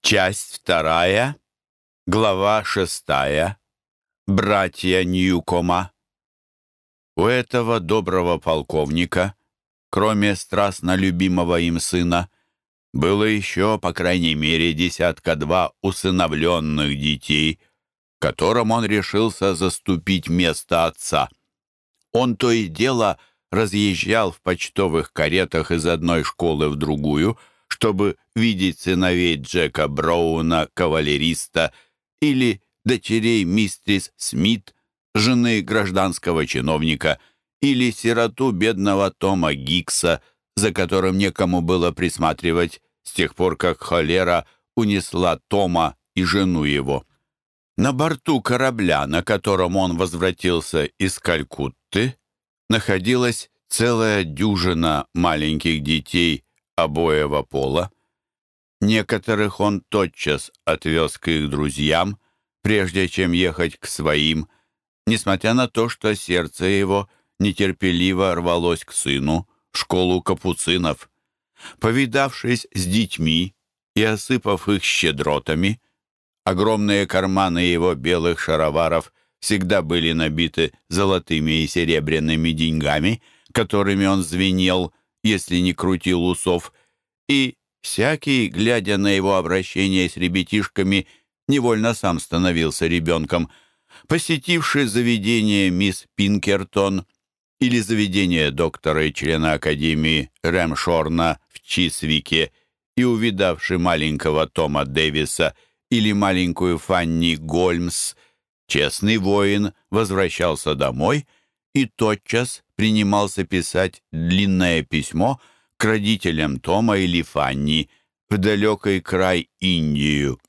Часть вторая, глава шестая. Братья Ньюкома. У этого доброго полковника, кроме страстно любимого им сына, было еще, по крайней мере, десятка-два усыновленных детей, которым он решился заступить место отца. Он то и дело разъезжал в почтовых каретах из одной школы в другую, чтобы видеть сыновей Джека Броуна, кавалериста, или дочерей мистрис Смит, жены гражданского чиновника, или сироту бедного Тома Гикса, за которым некому было присматривать с тех пор, как холера унесла Тома и жену его. На борту корабля, на котором он возвратился из Калькутты, находилась целая дюжина маленьких детей обоего пола. Некоторых он тотчас отвез к их друзьям, прежде чем ехать к своим, несмотря на то, что сердце его нетерпеливо рвалось к сыну, в школу капуцинов. Повидавшись с детьми и осыпав их щедротами, огромные карманы его белых шароваров всегда были набиты золотыми и серебряными деньгами, которыми он звенел, если не крутил усов, и всякий, глядя на его обращение с ребятишками, невольно сам становился ребенком. Посетивший заведение мисс Пинкертон или заведение доктора и члена Академии Рэмшорна в Чисвике и увидавший маленького Тома Дэвиса или маленькую Фанни Гольмс, честный воин возвращался домой и тотчас принимался писать длинное письмо к родителям Тома или Фанни в далекий край Индию.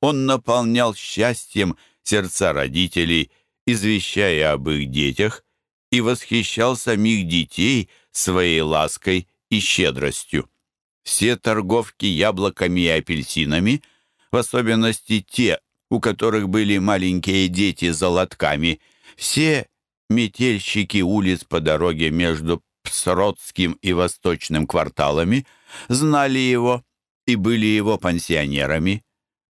Он наполнял счастьем сердца родителей, извещая об их детях, и восхищал самих детей своей лаской и щедростью. Все торговки яблоками и апельсинами, в особенности те, у которых были маленькие дети с золотками, все метельщики улиц по дороге между Псродским и Восточным кварталами знали его и были его пансионерами.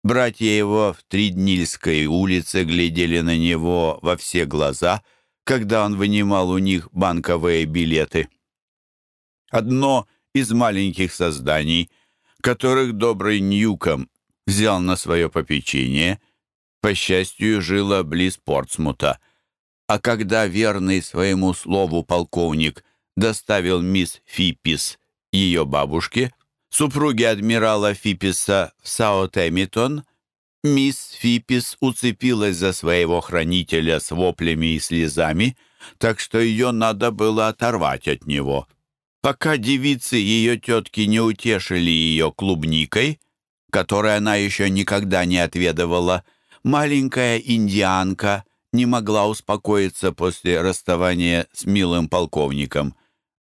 Братья его в Триднильской улице глядели на него во все глаза, когда он вынимал у них банковые билеты. Одно из маленьких созданий, которых добрый Ньюком взял на свое попечение, по счастью, жило близ Портсмута, а когда верный своему слову полковник доставил мисс Фиппис, ее бабушке, супруге адмирала Фипписа в Саутэмитон, мисс Фиппис уцепилась за своего хранителя с воплями и слезами, так что ее надо было оторвать от него. Пока девицы ее тетки не утешили ее клубникой, которой она еще никогда не отведывала, маленькая индианка не могла успокоиться после расставания с милым полковником.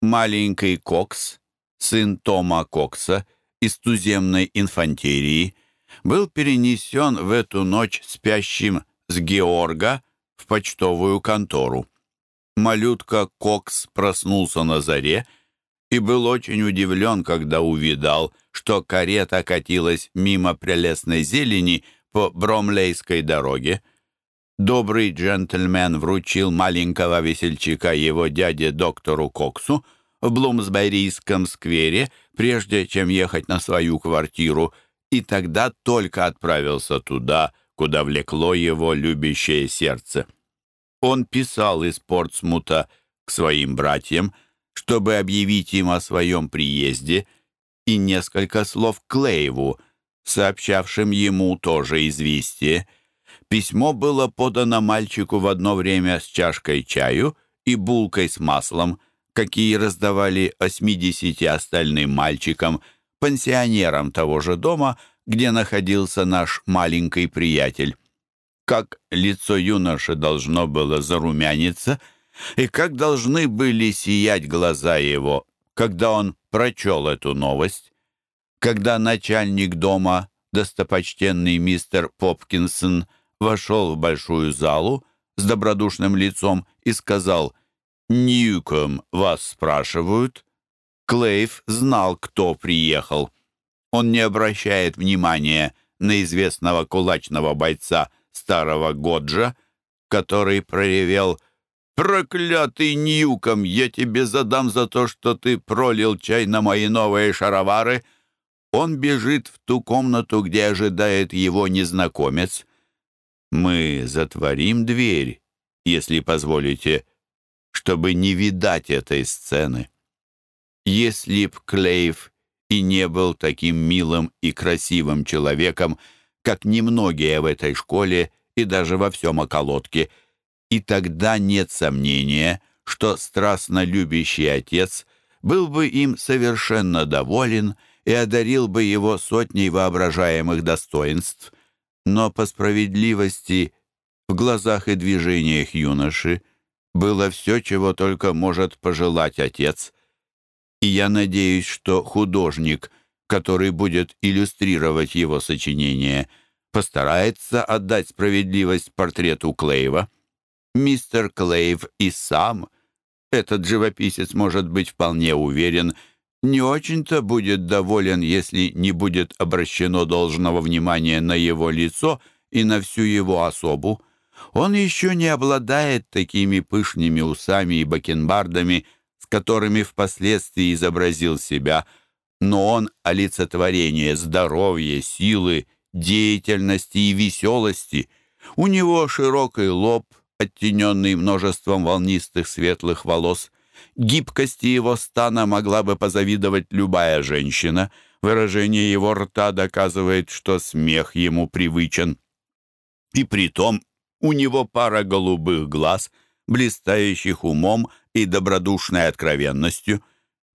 Маленький Кокс сын Тома Кокса из туземной инфантерии, был перенесен в эту ночь спящим с Георга в почтовую контору. Малютка Кокс проснулся на заре и был очень удивлен, когда увидал, что карета катилась мимо прелестной зелени по Бромлейской дороге. Добрый джентльмен вручил маленького весельчака его дяде доктору Коксу, в Блумсберийском сквере, прежде чем ехать на свою квартиру, и тогда только отправился туда, куда влекло его любящее сердце. Он писал из Портсмута к своим братьям, чтобы объявить им о своем приезде, и несколько слов Клейву, сообщавшим ему тоже известие. Письмо было подано мальчику в одно время с чашкой чаю и булкой с маслом, какие раздавали 80 остальным мальчикам, пансионерам того же дома, где находился наш маленький приятель. Как лицо юноши должно было зарумяниться, и как должны были сиять глаза его, когда он прочел эту новость. Когда начальник дома, достопочтенный мистер Попкинсон, вошел в большую залу с добродушным лицом и сказал — «Ньюком вас спрашивают?» Клейв знал, кто приехал. Он не обращает внимания на известного кулачного бойца старого Годжа, который проревел «Проклятый Ньюком, я тебе задам за то, что ты пролил чай на мои новые шаровары!» Он бежит в ту комнату, где ожидает его незнакомец. Мы затворим дверь, если позволите, чтобы не видать этой сцены. Если б Клейв и не был таким милым и красивым человеком, как немногие в этой школе и даже во всем околотке, и тогда нет сомнения, что страстно любящий отец был бы им совершенно доволен и одарил бы его сотней воображаемых достоинств. Но по справедливости в глазах и движениях юноши было все, чего только может пожелать отец. И я надеюсь, что художник, который будет иллюстрировать его сочинение, постарается отдать справедливость портрету Клейва. Мистер Клейв и сам, этот живописец может быть вполне уверен, не очень-то будет доволен, если не будет обращено должного внимания на его лицо и на всю его особу. Он еще не обладает такими пышными усами и бакенбардами, с которыми впоследствии изобразил себя, но он — олицетворение здоровья, силы, деятельности и веселости. У него широкий лоб, оттененный множеством волнистых светлых волос, Гибкости его стана могла бы позавидовать любая женщина. Выражение его рта доказывает, что смех ему привычен. И притом у него пара голубых глаз, блистающих умом и добродушной откровенностью.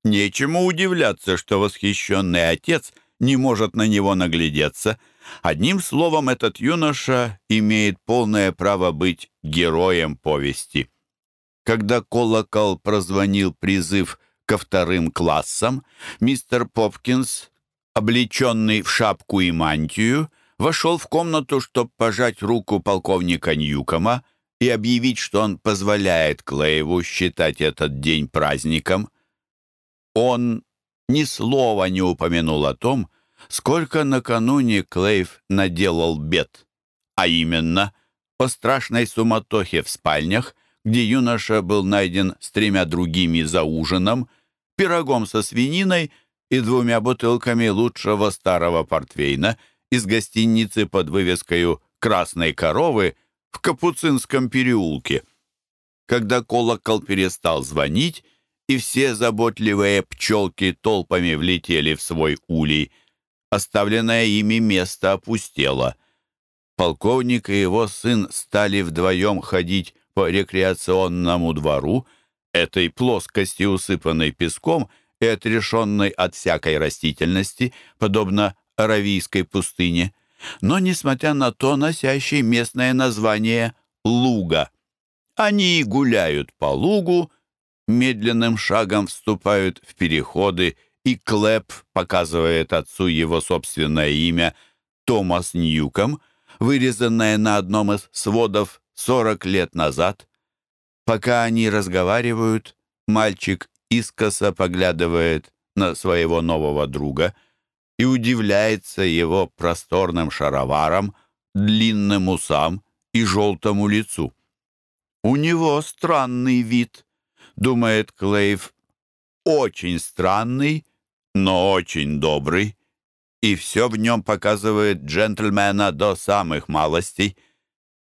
Нечему удивляться, что восхищенный отец не может на него наглядеться. Одним словом, этот юноша имеет полное право быть героем повести. Когда колокол прозвонил призыв ко вторым классам, мистер Попкинс, облеченный в шапку и мантию, вошел в комнату, чтобы пожать руку полковника Ньюкома и объявить, что он позволяет Клейву считать этот день праздником. Он ни слова не упомянул о том, сколько накануне Клейв наделал бед, а именно о страшной суматохе в спальнях, где юноша был найден с тремя другими за ужином, пирогом со свининой и двумя бутылками лучшего старого портвейна из гостиницы под вывеской «Красной коровы» в Капуцинском переулке. Когда колокол перестал звонить, и все заботливые пчелки толпами влетели в свой улей, оставленное ими место опустело. Полковник и его сын стали вдвоем ходить по рекреационному двору, этой плоскости, усыпанной песком и отрешенной от всякой растительности, подобно Аравийской пустыне, но, несмотря на то, носящей местное название «луга». Они гуляют по лугу, медленным шагом вступают в переходы, и Клэп показывает отцу его собственное имя Томас Ньюком, вырезанное на одном из сводов сорок лет назад. Пока они разговаривают, мальчик искоса поглядывает на своего нового друга и удивляется его просторным шароварам, длинным усам и желтому лицу. «У него странный вид», — думает Клейв, — «очень странный, но очень добрый» и все в нем показывает джентльмена до самых малостей —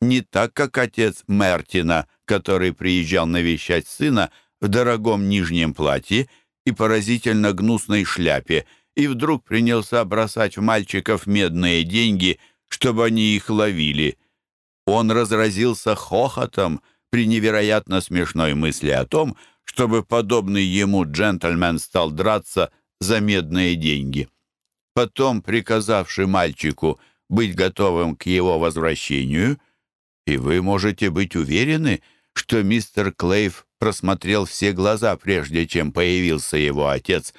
не так, как отец Мертина, который приезжал навещать сына в дорогом нижнем платье и поразительно гнусной шляпе, и вдруг принялся бросать в мальчиков медные деньги, чтобы они их ловили. Он разразился хохотом при невероятно смешной мысли о том, чтобы подобный ему джентльмен стал драться за медные деньги. Потом, приказавший мальчику быть готовым к его возвращению, и вы можете быть уверены, что мистер Клейв просмотрел все глаза, прежде чем появился его отец.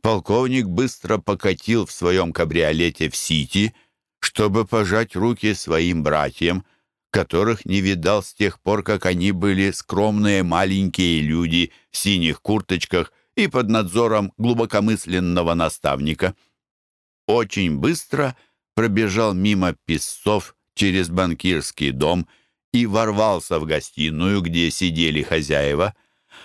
Полковник быстро покатил в своем кабриолете в Сити, чтобы пожать руки своим братьям, которых не видал с тех пор, как они были скромные маленькие люди в синих курточках и под надзором глубокомысленного наставника. Очень быстро пробежал мимо песцов через банкирский дом и ворвался в гостиную, где сидели хозяева.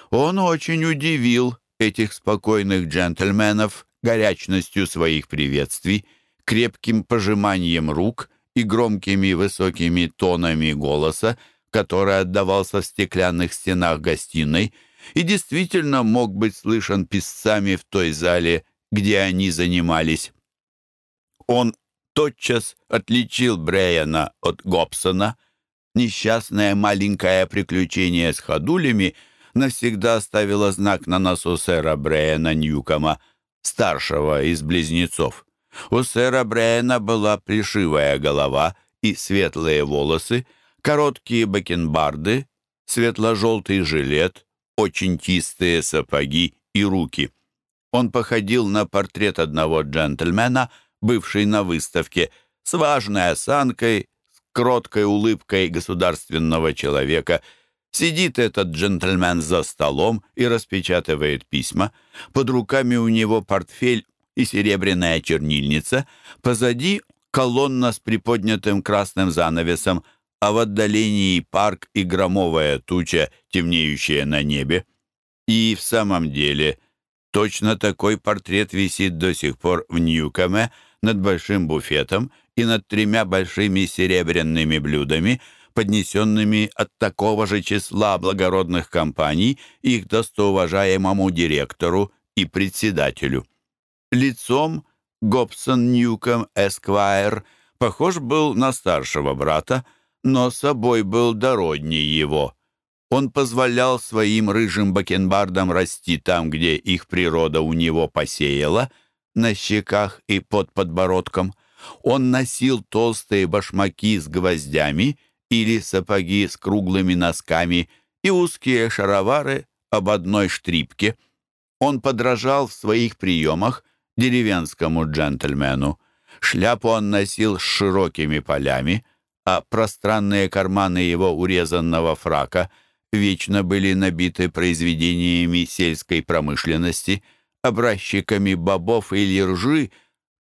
Он очень удивил этих спокойных джентльменов горячностью своих приветствий, крепким пожиманием рук и громкими высокими тонами голоса, который отдавался в стеклянных стенах гостиной и действительно мог быть слышен писцами в той зале, где они занимались. Он тотчас отличил Брейана от Гобсона. Несчастное маленькое приключение с ходулями навсегда оставило знак на носу сэра Брейана Ньюкома, старшего из близнецов. У сэра Брейана была плешивая голова и светлые волосы, короткие бакенбарды, светло-желтый жилет, очень чистые сапоги и руки. Он походил на портрет одного джентльмена, бывший на выставке, с важной осанкой, с кроткой улыбкой государственного человека. Сидит этот джентльмен за столом и распечатывает письма. Под руками у него портфель и серебряная чернильница. Позади колонна с приподнятым красным занавесом, а в отдалении парк и громовая туча, темнеющая на небе. И в самом деле точно такой портрет висит до сих пор в Ньюкоме, над большим буфетом и над тремя большими серебряными блюдами, поднесенными от такого же числа благородных компаний их достоуважаемому директору и председателю. Лицом Гобсон Ньюком Эсквайр похож был на старшего брата, но собой был дородней его. Он позволял своим рыжим бакенбардам расти там, где их природа у него посеяла — на щеках и под подбородком. Он носил толстые башмаки с гвоздями или сапоги с круглыми носками и узкие шаровары об одной штрипке. Он подражал в своих приемах деревенскому джентльмену. Шляпу он носил с широкими полями, а пространные карманы его урезанного фрака вечно были набиты произведениями сельской промышленности — образчиками бобов или ржи,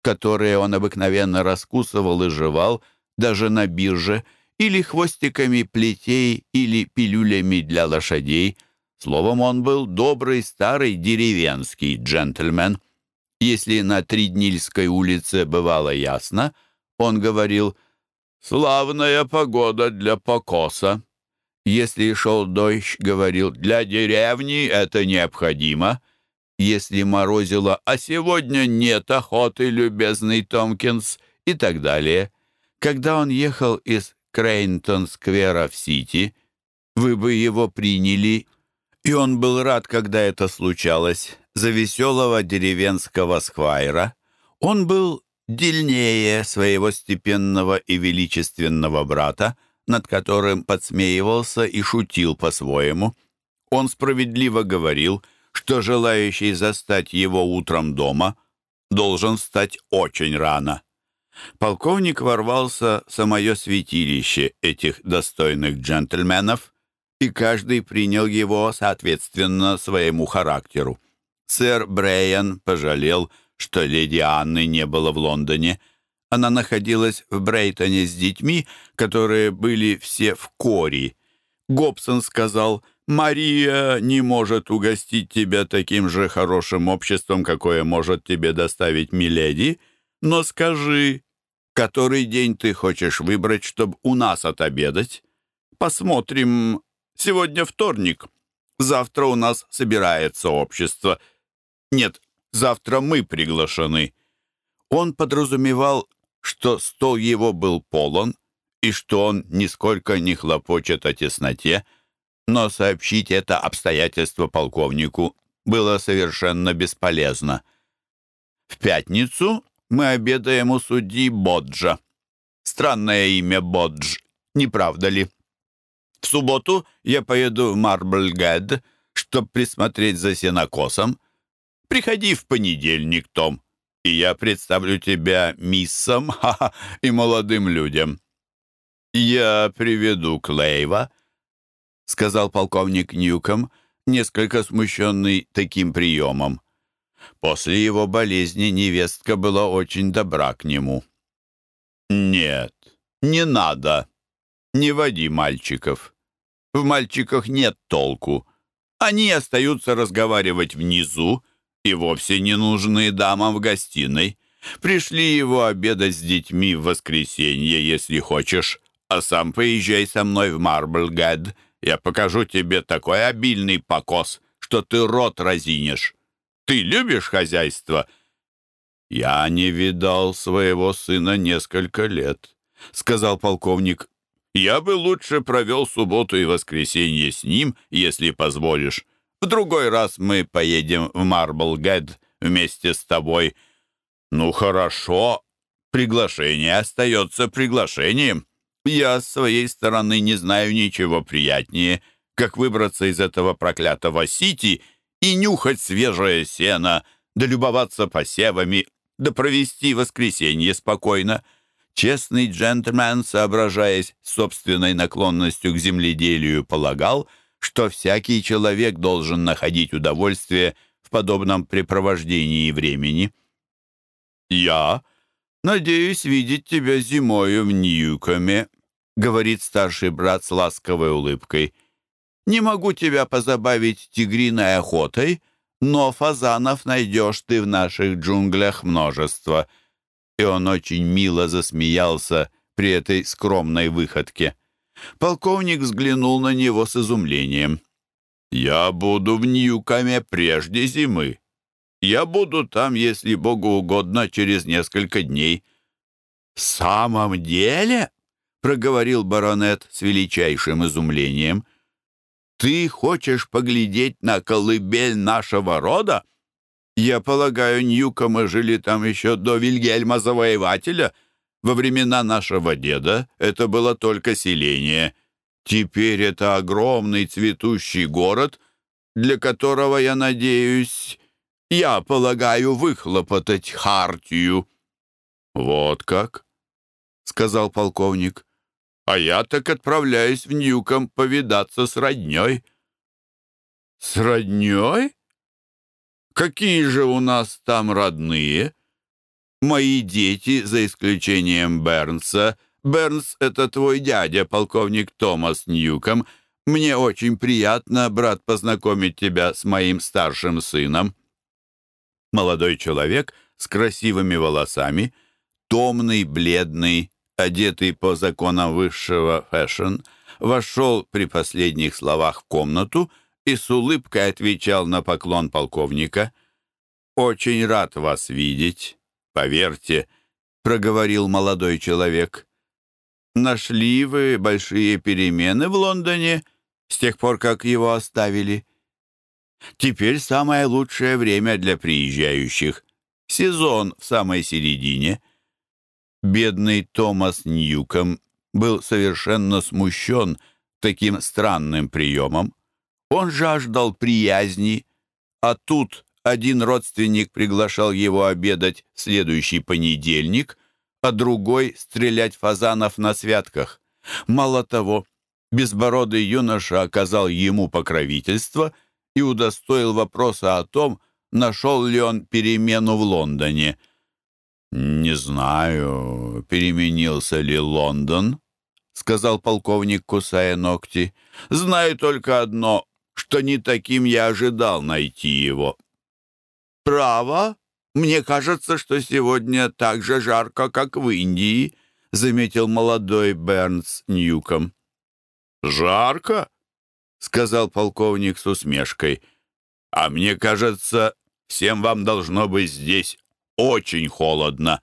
которые он обыкновенно раскусывал и жевал, даже на бирже, или хвостиками плетей или пилюлями для лошадей. Словом, он был добрый старый деревенский джентльмен. Если на Триднильской улице бывало ясно, он говорил «Славная погода для покоса». Если шел дождь, говорил «Для деревни это необходимо» если морозило, а сегодня нет охоты, любезный Томкинс, и так далее. Когда он ехал из Крейнтон-сквера в Сити, вы бы его приняли, и он был рад, когда это случалось, за веселого деревенского сквайра. Он был дельнее своего степенного и величественного брата, над которым подсмеивался и шутил по-своему. Он справедливо говорил — что желающий застать его утром дома должен встать очень рано. Полковник ворвался в самое святилище этих достойных джентльменов, и каждый принял его соответственно своему характеру. Сэр Брейан пожалел, что леди Анны не было в Лондоне. Она находилась в Брейтоне с детьми, которые были все в кори. Гобсон сказал, Мария не может угостить тебя таким же хорошим обществом, какое может тебе доставить Миледи, но скажи, который день ты хочешь выбрать, чтобы у нас отобедать? Посмотрим. Сегодня вторник. Завтра у нас собирается общество. Нет, завтра мы приглашены. Он подразумевал, что стол его был полон и что он нисколько не хлопочет о тесноте, но сообщить это обстоятельство полковнику было совершенно бесполезно. В пятницу мы обедаем у судьи Боджа. Странное имя Бодж, не правда ли? В субботу я поеду в Марблгэд, чтобы присмотреть за сенокосом. Приходи в понедельник, Том, и я представлю тебя миссом ха -ха, и молодым людям. Я приведу Клейва, — сказал полковник Ньюком, несколько смущенный таким приемом. После его болезни невестка была очень добра к нему. Нет, не надо. Не води мальчиков. В мальчиках нет толку. Они остаются разговаривать внизу и вовсе не нужны дамам в гостиной. Пришли его обедать с детьми в воскресенье, если хочешь, а сам поезжай со мной в Марблгад. Я покажу тебе такой обильный покос, что ты рот разинешь. Ты любишь хозяйство?» «Я не видал своего сына несколько лет», — сказал полковник. «Я бы лучше провел субботу и воскресенье с ним, если позволишь. В другой раз мы поедем в Марблгэд вместе с тобой». «Ну, хорошо. Приглашение остается приглашением. Я с своей стороны не знаю ничего приятнее, как выбраться из этого проклятого Сити и нюхать свежее сено, да любоваться посевами, да провести воскресенье спокойно». Честный джентльмен, соображаясь собственной наклонностью к земледелию, полагал, что всякий человек должен находить удовольствие в подобном препровождении времени. «Я надеюсь видеть тебя зимою в Ньюкоме», — говорит старший брат с ласковой улыбкой. «Не могу тебя позабавить тигриной охотой, но фазанов найдешь ты в наших джунглях множество». И он очень мило засмеялся при этой скромной выходке. Полковник взглянул на него с изумлением. «Я буду в Ньюкоме прежде зимы. Я буду там, если Богу угодно, через несколько дней». «В самом деле?» — проговорил баронет с величайшим изумлением. «Ты хочешь поглядеть на колыбель нашего рода? Я полагаю, Ньюкомы жили там еще до Вильгельма Завоевателя. Во времена нашего деда это было только селение. Теперь это огромный цветущий город, для которого, я надеюсь, я полагаю, выхлопотать хартию». «Вот как?» — сказал полковник. «А я так отправляюсь в Ньюком повидаться с роднёй». «С роднёй? Какие же у нас там родные?» «Мои дети, за исключением Бернса. Бернс — это твой дядя, полковник Томас Ньюком. Мне очень приятно, брат, познакомить тебя с моим старшим сыном». Молодой человек с красивыми волосами, томный, бледный, одетый по законам высшего fashion, вошел при последних словах в комнату и с улыбкой отвечал на поклон полковника. «Очень рад вас видеть, поверьте», — проговорил молодой человек. «Нашли вы большие перемены в Лондоне с тех пор, как его оставили?» Теперь самое лучшее время для приезжающих. Сезон в самой середине. Бедный Томас Ньюком был совершенно смущен таким странным приемом. Он жаждал приязни, а тут один родственник приглашал его обедать в следующий понедельник, а другой — стрелять фазанов на святках. Мало того, безбородый юноша оказал ему покровительство — и удостоил вопроса о том, нашел ли он перемену в Лондоне. «Не знаю, переменился ли Лондон», — сказал полковник, кусая ногти. «Знаю только одно, что не таким я ожидал найти его». «Право? Мне кажется, что сегодня так же жарко, как в Индии», — заметил молодой Бернс Ньюком. «Жарко?» — сказал полковник с усмешкой. «А мне кажется, всем вам должно быть здесь очень холодно».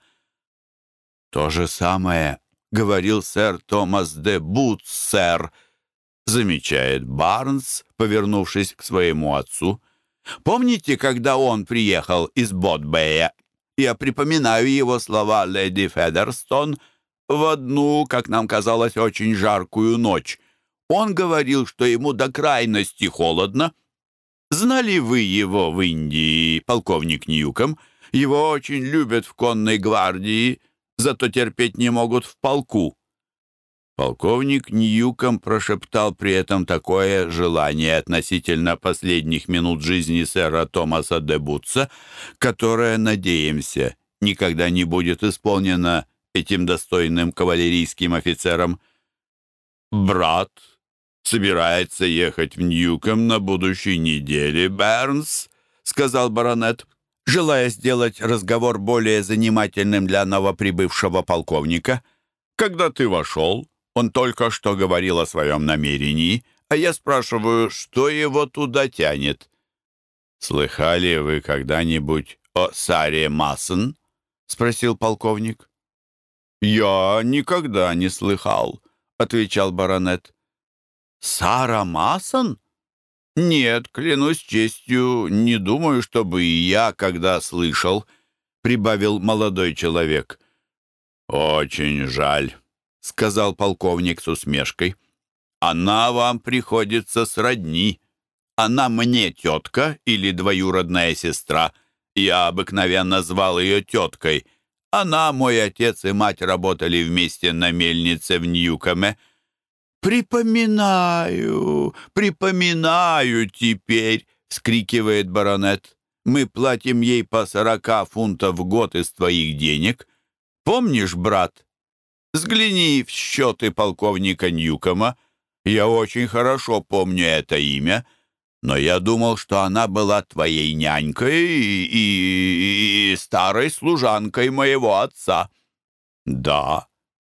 «То же самое говорил сэр Томас де Бут, сэр», замечает Барнс, повернувшись к своему отцу. «Помните, когда он приехал из Ботбея? Я припоминаю его слова леди Федерстон в одну, как нам казалось, очень жаркую ночь. Он говорил, что ему до крайности холодно. Знали вы его в Индии, полковник Ньюком? Его очень любят в конной гвардии, зато терпеть не могут в полку. Полковник Ньюком прошептал при этом такое желание относительно последних минут жизни сэра Томаса де Бутса, которое, надеемся, никогда не будет исполнено этим достойным кавалерийским офицером. «Брат собирается ехать в Ньюком на будущей неделе, Бернс», — сказал баронет, желая сделать разговор более занимательным для новоприбывшего полковника. «Когда ты вошел, он только что говорил о своем намерении, а я спрашиваю, что его туда тянет». «Слыхали вы когда-нибудь о Саре Массон?» — спросил полковник. «Я никогда не слыхал», — отвечал баронет. «Сара Массон? Нет, клянусь честью, не думаю, чтобы и я, когда слышал», — прибавил молодой человек. «Очень жаль», — сказал полковник с усмешкой. «Она вам приходится сродни. Она мне тетка или двоюродная сестра. Я обыкновенно звал ее теткой. Она, мой отец и мать работали вместе на мельнице в Ньюкоме. «Припоминаю, припоминаю теперь!» — скрикивает баронет. «Мы платим ей по сорока фунтов в год из твоих денег. Помнишь, брат? Взгляни в счеты полковника Ньюкома. Я очень хорошо помню это имя, но я думал, что она была твоей нянькой и, и, и старой служанкой моего отца». «Да,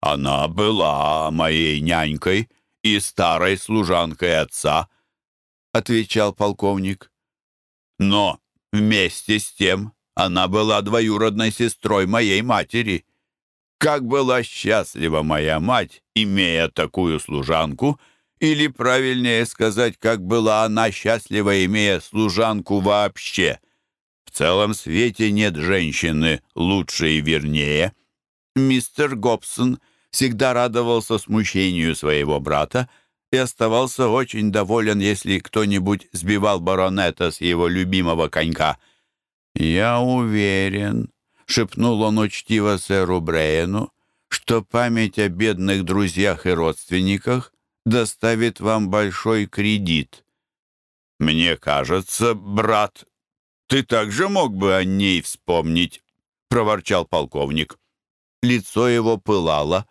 она была моей нянькой и старой служанкой отца», — отвечал полковник. «Но вместе с тем она была двоюродной сестрой моей матери. Как была счастлива моя мать, имея такую служанку, или, правильнее сказать, как была она счастлива, имея служанку вообще. В целом свете нет женщины лучше и вернее. Мистер Гобсон — всегда радовался смущению своего брата и оставался очень доволен, если кто-нибудь сбивал баронета с его любимого конька. «Я уверен», — шепнул он учтиво сэру Брейну, «что память о бедных друзьях и родственниках доставит вам большой кредит». «Мне кажется, брат, ты также мог бы о ней вспомнить», — проворчал полковник. Лицо его пылало,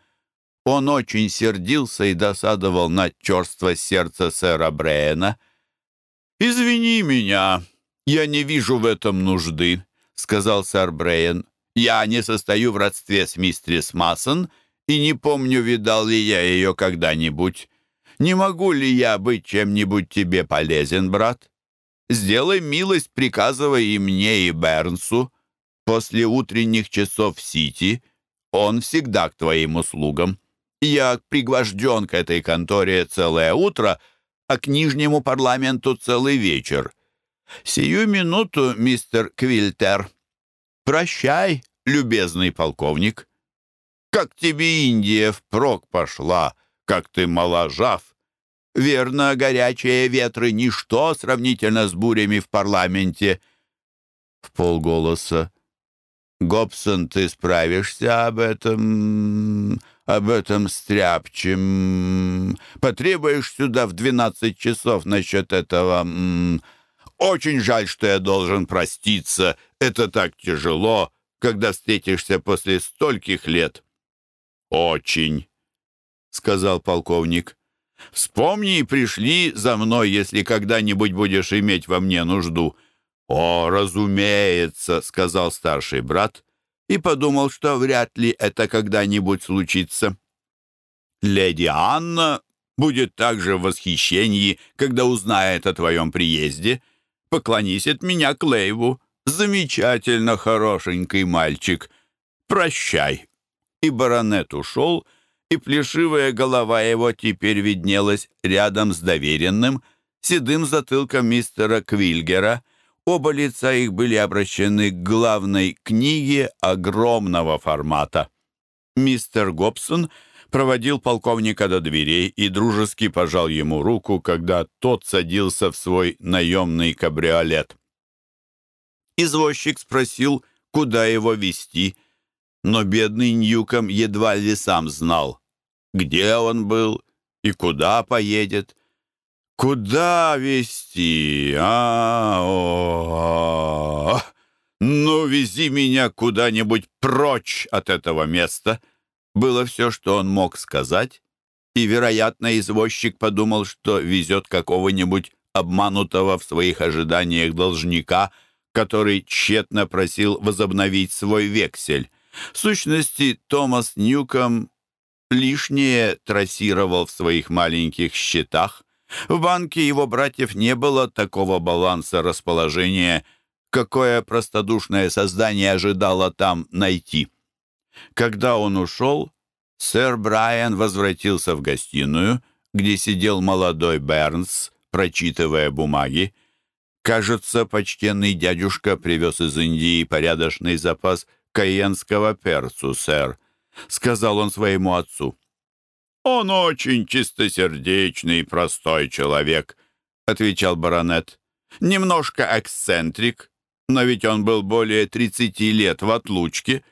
он очень сердился и досадовал на черство сердца сэра Брэена. «Извини меня, я не вижу в этом нужды», — сказал сэр Брэен. «Я не состою в родстве с мистерис Массон и не помню, видал ли я ее когда-нибудь. Не могу ли я быть чем-нибудь тебе полезен, брат? Сделай милость, приказывай и мне, и Бернсу. После утренних часов в Сити он всегда к твоим услугам». Я пригвожден к этой конторе целое утро, а к Нижнему парламенту целый вечер. Сию минуту, мистер Квильтер. Прощай, любезный полковник. Как тебе Индия впрок пошла, как ты моложав. Верно, горячие ветры — ничто сравнительно с бурями в парламенте. В полголоса. Гобсон, ты справишься об этом об этом стряпчем. Потребуешь сюда в двенадцать часов насчет этого. Очень жаль, что я должен проститься. Это так тяжело, когда встретишься после стольких лет. Очень, сказал полковник. Вспомни и пришли за мной, если когда-нибудь будешь иметь во мне нужду. О, разумеется, сказал старший брат и подумал, что вряд ли это когда-нибудь случится. Леди Анна будет также в восхищении, когда узнает о твоем приезде. Поклонись от меня Клейву. Замечательно хорошенький мальчик. Прощай. И баронет ушел, и плешивая голова его теперь виднелась рядом с доверенным, седым затылком мистера Квильгера — Оба лица их были обращены к главной книге огромного формата. Мистер Гобсон проводил полковника до дверей и дружески пожал ему руку, когда тот садился в свой наемный кабриолет. Извозчик спросил, куда его вести, но бедный Ньюком едва ли сам знал, где он был и куда поедет. Куда везти? А, о, -о, -о. Ну, вези меня куда-нибудь прочь от этого места, было все, что он мог сказать, и, вероятно, извозчик подумал, что везет какого-нибудь обманутого в своих ожиданиях должника, который тщетно просил возобновить свой вексель. В сущности, Томас Ньюком лишнее трассировал в своих маленьких счетах. В банке его братьев не было такого баланса расположения, какое простодушное создание ожидало там найти. Когда он ушел, сэр Брайан возвратился в гостиную, где сидел молодой Бернс, прочитывая бумаги. Кажется, почтенный дядюшка привез из Индии порядочный запас каенского перцу, сэр, — сказал он своему отцу. «Он очень чистосердечный и простой человек», — отвечал баронет. «Немножко эксцентрик, но ведь он был более тридцати лет в отлучке.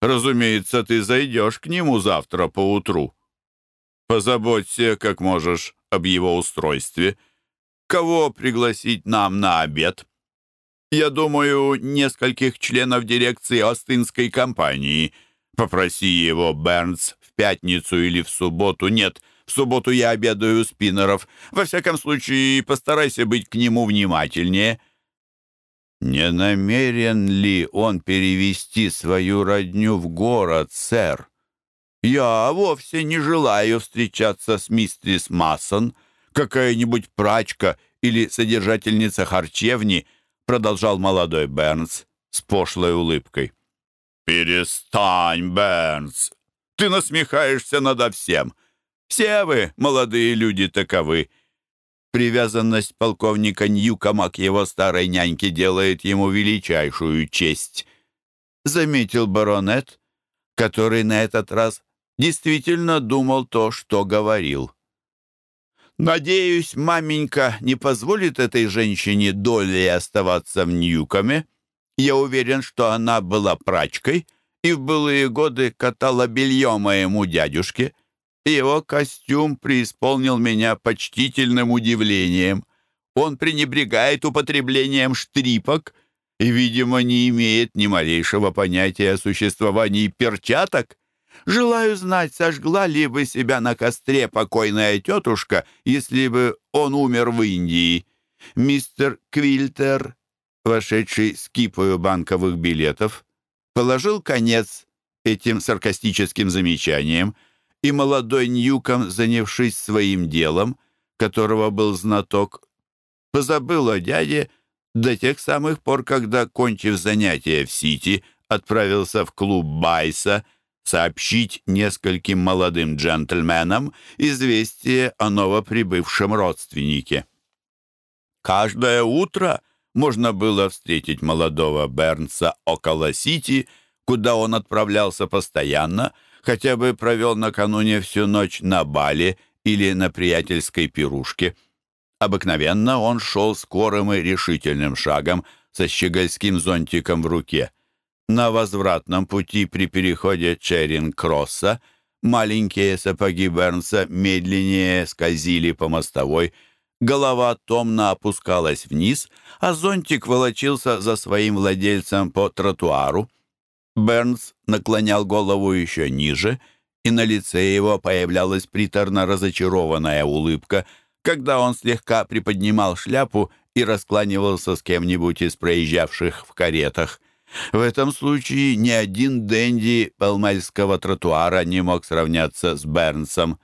Разумеется, ты зайдешь к нему завтра поутру. Позаботься, как можешь, об его устройстве. Кого пригласить нам на обед? Я думаю, нескольких членов дирекции Остинской компании. Попроси его, Бернс, в пятницу или в субботу. Нет, в субботу я обедаю у спиннеров. Во всяком случае, постарайся быть к нему внимательнее. «Не намерен ли он перевести свою родню в город, сэр?» «Я вовсе не желаю встречаться с мистерис Массон. Какая-нибудь прачка или содержательница харчевни», продолжал молодой Бернс с пошлой улыбкой. «Перестань, Бернс! Ты насмехаешься надо всем. Все вы, молодые люди, таковы. Привязанность полковника Ньюкома к его старой няньке делает ему величайшую честь. Заметил баронет, который на этот раз действительно думал то, что говорил. «Надеюсь, маменька не позволит этой женщине долей оставаться в Ньюкоме. Я уверен, что она была прачкой и в былые годы катала белье моему дядюшке. Его костюм преисполнил меня почтительным удивлением. Он пренебрегает употреблением штрипок и, видимо, не имеет ни малейшего понятия о существовании перчаток. Желаю знать, сожгла ли бы себя на костре покойная тетушка, если бы он умер в Индии. Мистер Квильтер, вошедший с кипою банковых билетов, положил конец этим саркастическим замечаниям, и молодой Ньюком, занявшись своим делом, которого был знаток, позабыл о дяде до тех самых пор, когда, кончив занятия в Сити, отправился в клуб Байса сообщить нескольким молодым джентльменам известие о новоприбывшем родственнике. Каждое утро можно было встретить молодого Бернса около Сити, куда он отправлялся постоянно — хотя бы провел накануне всю ночь на бале или на приятельской пирушке. Обыкновенно он шел скорым и решительным шагом со щегольским зонтиком в руке. На возвратном пути при переходе Черинг-Кросса маленькие сапоги Бернса медленнее скользили по мостовой, голова томно опускалась вниз, а зонтик волочился за своим владельцем по тротуару. Бернс наклонял голову еще ниже, и на лице его появлялась приторно разочарованная улыбка, когда он слегка приподнимал шляпу и раскланивался с кем-нибудь из проезжавших в каретах. В этом случае ни один денди Пелмельского тротуара не мог сравняться с Бернсом.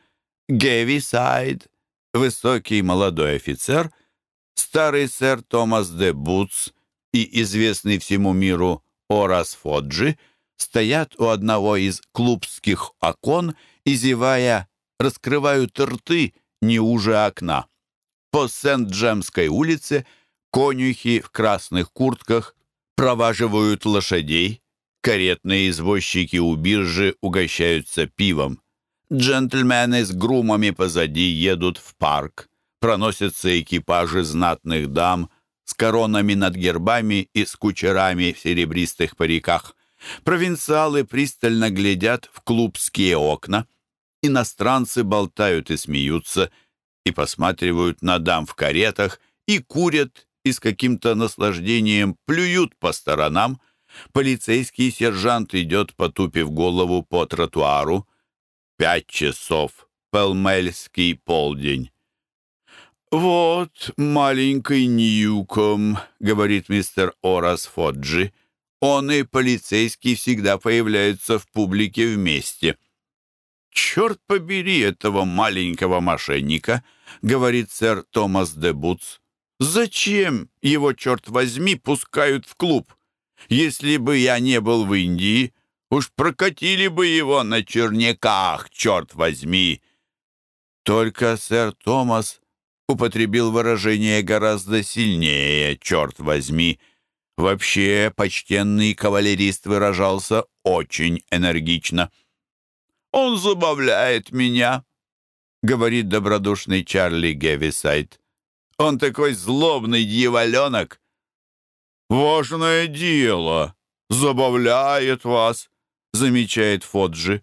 Геви Сайд, высокий молодой офицер, старый сэр Томас де Бутс и известный всему миру Орас Фоджи стоят у одного из клубских окон и, зевая, раскрывают рты не уже окна. По Сент-Джемской улице конюхи в красных куртках проваживают лошадей, каретные извозчики у биржи угощаются пивом. Джентльмены с грумами позади едут в парк. Проносятся экипажи знатных дам с коронами над гербами и с кучерами в серебристых париках. Провинциалы пристально глядят в клубские окна. Иностранцы болтают и смеются, и посматривают на дам в каретах, и курят, и с каким-то наслаждением плюют по сторонам. Полицейский сержант идет, потупив голову по тротуару. Пять часов. Пелмельский полдень. «Вот маленький Ньюком», — говорит мистер Орас Фоджи. «Он и полицейский всегда появляются в публике вместе». «Черт побери этого маленького мошенника», — говорит сэр Томас де Бутс. «Зачем его, черт возьми, пускают в клуб? Если бы я не был в Индии, уж прокатили бы его на черняках, черт возьми». Только сэр Томас употребил выражение гораздо сильнее, черт возьми. Вообще, почтенный кавалерист выражался очень энергично. «Он забавляет меня», — говорит добродушный Чарли Гевисайд. «Он такой злобный дьяволенок». «Важное дело, забавляет вас», — замечает Фоджи.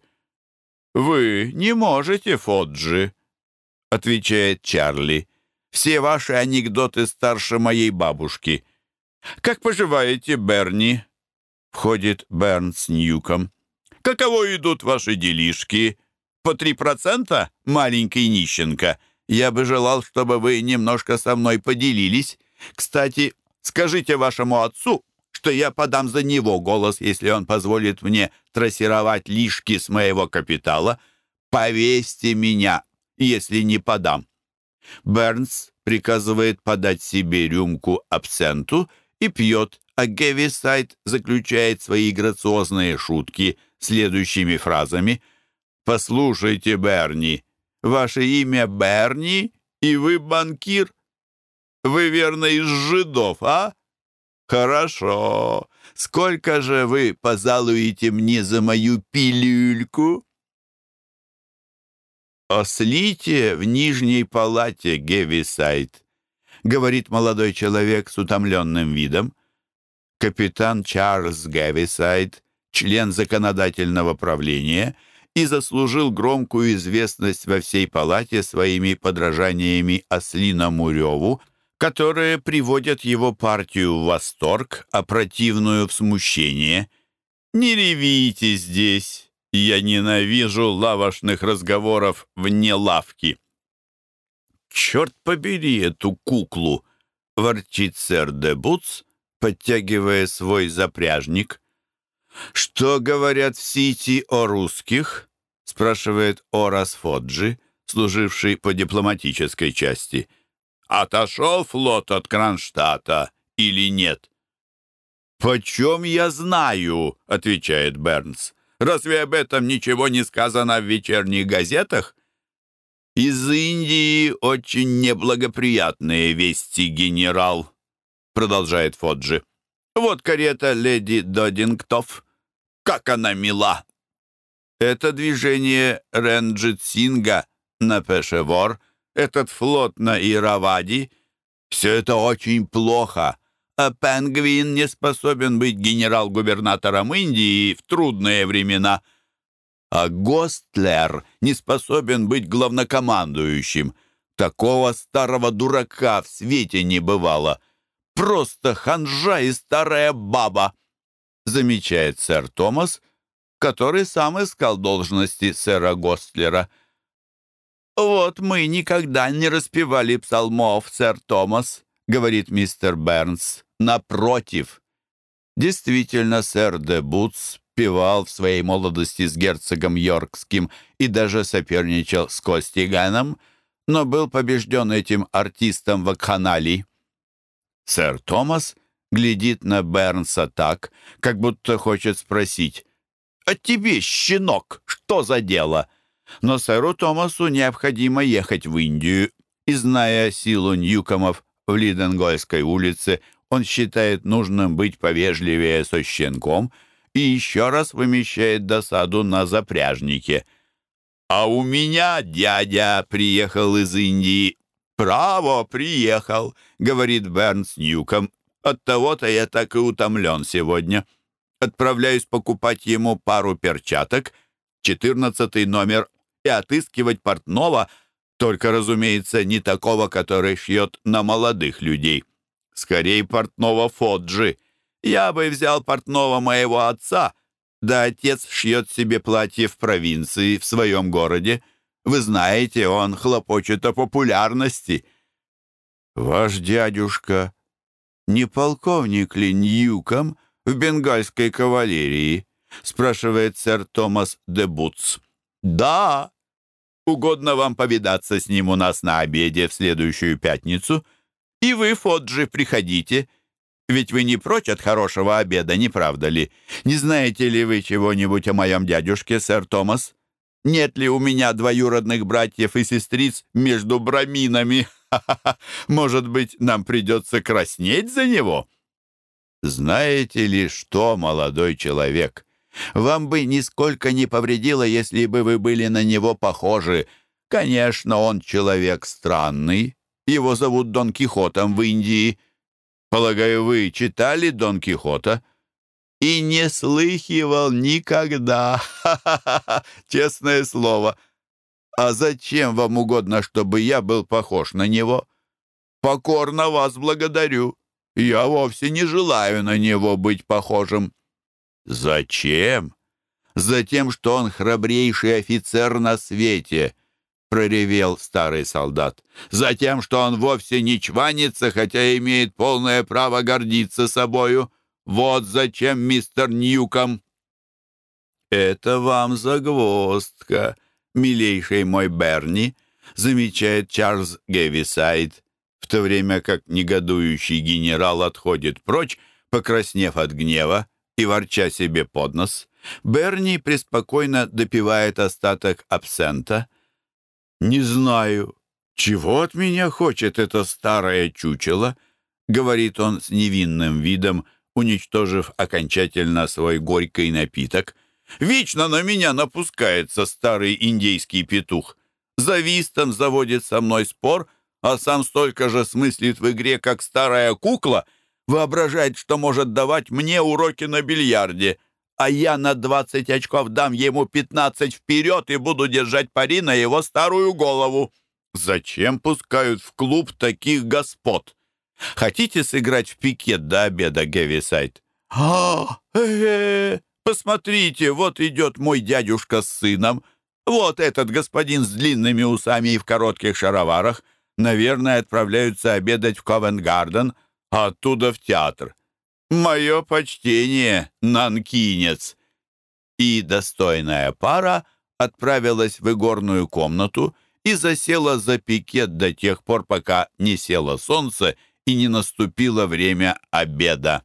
«Вы не можете, Фоджи», — отвечает Чарли. Все ваши анекдоты старше моей бабушки. Как поживаете, Берни?» Входит Берн с Ньюком. «Каково идут ваши делишки? По три процента, маленький нищенка? Я бы желал, чтобы вы немножко со мной поделились. Кстати, скажите вашему отцу, что я подам за него голос, если он позволит мне трассировать лишки с моего капитала. Повесьте меня, если не подам. Бернс приказывает подать себе рюмку абсенту и пьет, а Гевисайд заключает свои грациозные шутки следующими фразами. «Послушайте, Берни, ваше имя Берни, и вы банкир? Вы, верно, из жидов, а? Хорошо. Сколько же вы позалуете мне за мою пилюльку?» «О слите в нижней палате, Гевисайд», — говорит молодой человек с утомленным видом. Капитан Чарльз Гевисайд, член законодательного правления, и заслужил громкую известность во всей палате своими подражаниями Ослиному реву, которые приводят его партию в восторг, а противную в смущение. «Не ревите здесь!» Я ненавижу лавошных разговоров вне лавки. «Черт побери эту куклу!» — ворчит сэр де подтягивая свой запряжник. «Что говорят в Сити о русских?» — спрашивает Орас Фоджи, служивший по дипломатической части. «Отошел флот от Кронштадта или нет?» «Почем я знаю?» — отвечает Бернс. Разве об этом ничего не сказано в вечерних газетах? Из Индии очень неблагоприятные вести, генерал, продолжает Фоджи. Вот карета леди Додингтов. Как она мила! Это движение Ренджит Синга на Пешевор, этот флот на Иравади — все это очень плохо а Пенгвин не способен быть генерал-губернатором Индии в трудные времена. А Гостлер не способен быть главнокомандующим. Такого старого дурака в свете не бывало. Просто ханжа и старая баба, замечает сэр Томас, который сам искал должности сэра Гостлера. «Вот мы никогда не распевали псалмов, сэр Томас», — говорит мистер Бернс. «Напротив». Действительно, сэр де Бутс певал в своей молодости с герцогом Йоркским и даже соперничал с Костиганом, но был побежден этим артистом в Акханалии. Сэр Томас глядит на Бернса так, как будто хочет спросить «А тебе, щенок, что за дело?» Но сэру Томасу необходимо ехать в Индию, и, зная силу Ньюкомов в Лиденгольской улице, он считает нужным быть повежливее со щенком и еще раз вымещает досаду на запряжнике. «А у меня дядя приехал из Индии». «Право, приехал», — говорит Бернс Ньюком. «Оттого-то я так и утомлен сегодня. Отправляюсь покупать ему пару перчаток, четырнадцатый номер, и отыскивать портного — только, разумеется, не такого, который шьет на молодых людей. Скорее портного Фоджи. Я бы взял портного моего отца, да отец шьет себе платье в провинции, в своем городе. Вы знаете, он хлопочет о популярности». «Ваш дядюшка не полковник ли Ньюком в бенгальской кавалерии?» спрашивает сэр Томас де Бутс. «Да, угодно вам повидаться с ним у нас на обеде в следующую пятницу, и вы, Фоджи, приходите». Ведь вы не прочь от хорошего обеда, не правда ли? Не знаете ли вы чего-нибудь о моем дядюшке, сэр Томас? Нет ли у меня двоюродных братьев и сестриц между браминами? Может быть, нам придется краснеть за него? Знаете ли что, молодой человек? Вам бы нисколько не повредило, если бы вы были на него похожи. Конечно, он человек странный. Его зовут Дон Кихотом в Индии. Полагаю, вы читали Дон Кихота? И не слыхивал никогда. Честное слово. А зачем вам угодно, чтобы я был похож на него? Покорно вас благодарю. Я вовсе не желаю на него быть похожим. Зачем? Затем, что он храбрейший офицер на свете, проревел старый солдат. Затем, что он вовсе не чванится, хотя имеет полное право гордиться собою. Вот зачем, мистер Ньюком. Это вам загвоздка, милейший мой Берни, замечает Чарльз Гевисайд, в то время как негодующий генерал отходит прочь, покраснев от гнева и ворча себе под нос. Берни преспокойно допивает остаток абсента. «Не знаю, чего от меня хочет это старое чучело?» — говорит он с невинным видом, уничтожив окончательно свой горький напиток. Вечно на меня напускается старый индейский петух. За вистом заводит со мной спор, а сам столько же смыслит в игре, как старая кукла, воображает, что может давать мне уроки на бильярде, а я на 20 очков дам ему 15 вперед и буду держать пари на его старую голову. Зачем пускают в клуб таких господ? Хотите сыграть в пикет до обеда, Гевисайд? А, э, -э, Посмотрите, вот идет мой дядюшка с сыном. Вот этот господин с длинными усами и в коротких шароварах. Наверное, отправляются обедать в Ковенгарден, оттуда в театр. Мое почтение, нанкинец. И достойная пара отправилась в игорную комнату и засела за пикет до тех пор, пока не село солнце и не наступило время обеда.